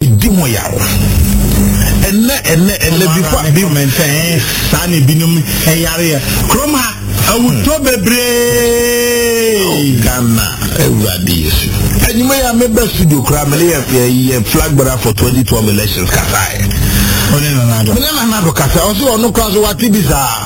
Di mo yaw. Ɛnɛ ɛnɛ ɛnɛ bi fa bi mɛntɛn saa na ebinom ɛyareɛ. Kurom ha awutɔ bebree. Ghana awurade yesu. Enyima yi a mebɛ studio koraa mene yɛ yɛ flag bearer for 2012 elections kasaɛ. Mene Nana Addo. Mene Nana Addo kasaɛ ɔsi ɔno koraa so wate bi saa.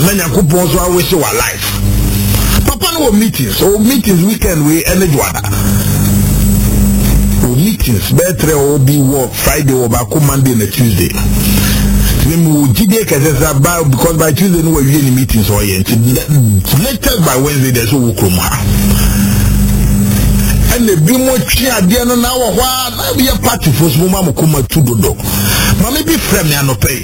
na nyankopɔn so awehye wa life papa no wɔ meetings ɔwɔ meetings weekend wei ɛne dwoada wɔ meetings bɛɛtrɛ ɔwɔ bi wɔ friday wɔ baako monday na tuesday ne mu wɔ gyidie kɛsɛ sɛ ba because by tuesday no wɔawie ne meetings ɔyɛ nti latest by wednesday deɛ sɛ wɔ kurom ha ɛna ebi mo twe adeɛ no na wɔ hɔ a na yɛ party fo so mo ma mo kɔma tu dodo maame bi frɛ me anɔpɛ yi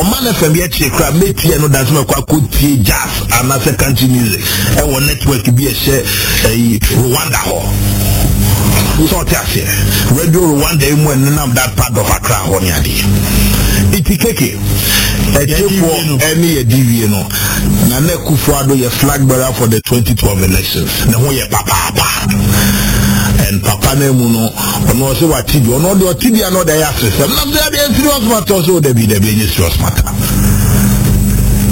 Ɔman FM yɛ kyee koraa mɛtiɛ no danso mɛkɔ akɔtie jazz anaasɛ country music ɛwɔ network bi ɛhyɛ ɛyi Rwanda hɔ sɛ ɔte aseɛ radio Rwanda yi mu ɛnenam that part of Accra hɔ ne adeɛ iti keke ɛtiefoɔ ɛne yɛde wie no na na akufo ado yɛ flag bearer for the 2012 elections ne ho yɛ papaapa and papa no mu no Ɔno ɔse wate bi, ɔno ɔde ɔte bi a na ɔde ayɛ asesɛm. Nam sɛ ɛdeɛ serious matter ɔsɛ o dabi dabi ɛnyɛ serious matter.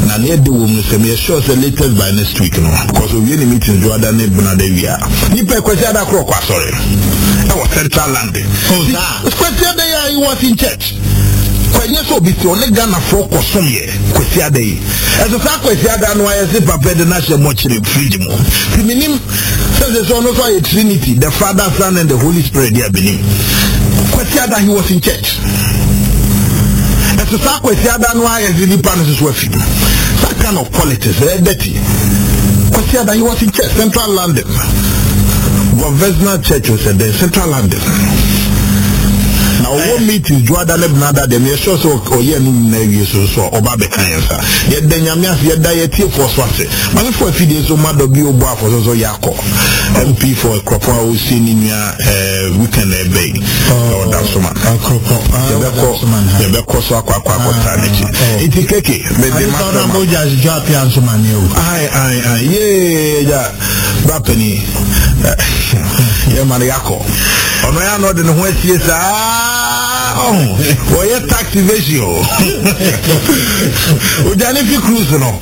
Na ne ɛde wɔ mu sɛ meyɛ sure sɛ latest by next week no because owie ne meeting so ada ne bena da wie a nipa ɛkwasi ada korɔ kɔ asɔre ɛwɔ central land. Kwasi ada yɛ a he was in church kwanyɛ sɛ obi sɛ ɔne ghanafoɔ kɔsom yɛ kwasi ada yi ɛsɛ saa kwasi ada no ayɛ se papa de no ahyɛ mɔkyere fridge mu ti menim sɛ sɛ ɔno nso ayɛ trinity the father son and the holy spirit deɛ benim kwasi ada he was in church ɛso saa kwasi ada no ayɛ de nipa no soso afi that kind of politics ɛyɛ dirty kwasi ada he was in church central london conventional church was ɛdɛn central london na ɔwɔ meeting ju ada ne bena ada dɛm yɛsɛ sɛ ɔyɛ no nyina awie so so ɔba bɛka yɛn sa yɛda nyame ase yɛda yɛtie fɔ so ase Manefo afide nso ma dɔ bio bɔ afɔso nso yɛ akɔ MP for Akropong a ɔresie ne nua ɛɛ weekend na ɛbɛ yi na ɔda Nsoman. Yɛbɛkɔ yɛbɛkɔ so akɔ akɔ akɔ taa n'akyi. Nti keke mede ma sɛ ma. Ae ae ae yee gya bra panin yɛ ma no yakɔ ɔno ya na ɔde ne ho asie saa ɔho wɔyɛ taxi vation o ɔgya ne fi cruise no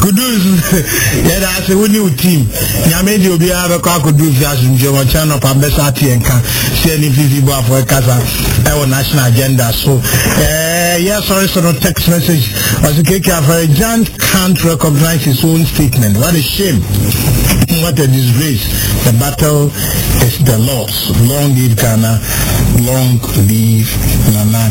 Kudus yɛda ase wo ne wo team nyame de obiara bɛkɔ akɔduru fi ase nti ɔmɔkyerɛ nɔpa mbɛsa ateɛ nka sɛ ne fifi bɔ afɔ ɛkasa ɛwɔ national agenda so ɛɛ yɛ sɔre so no text message ɔsɛ keke afɔre jan can't recognize his own statement what a shame what a disgrace the battle is the loss long live Ghana long live Nana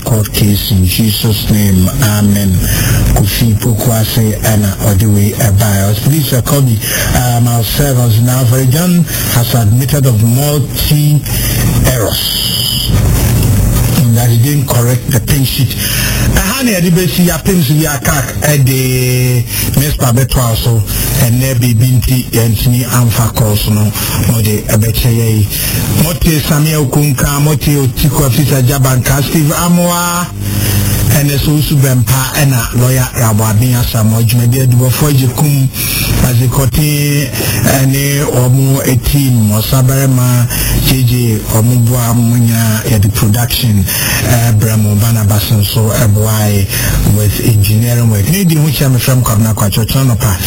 Court case in Jesus name amen Kofi Poku ase ɛna ɔde wei ɛbaɛ ɔs please a copy um I'll serve ɔs na Afɔre John has admitted of multi errors and that he didn't correct the pink sheet ɛha na yɛde bɛsi yɛapem so bi akak ɛde mespa bɛtoa so ɛnɛ biribi nti yɛntumi amfa kɔɔ so no mode ɛbɛkyɛ yɛi Motee Samia Oku nka, motee Otiku Afis Ajaba nka, Steve Amoah, ɛnɛ so Owusu Bɛmpa ɛna lɔya Raboabin Asamoah, dwumadi adubɔfoɔ Agyekum, Baze Kɔtee ɛne wɔn team, Ɔsabarima JJ wɔn boa mo nyinaa yɛde production ɛbrɛ mo, Barnabas nso ɛboae with engineering work. Ne di ho kyerɛ me frɛ me Kwabena Kwakyɛ ɔkyena nɔpa.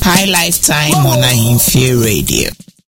Pi Lifetime on Ahemfie Radio.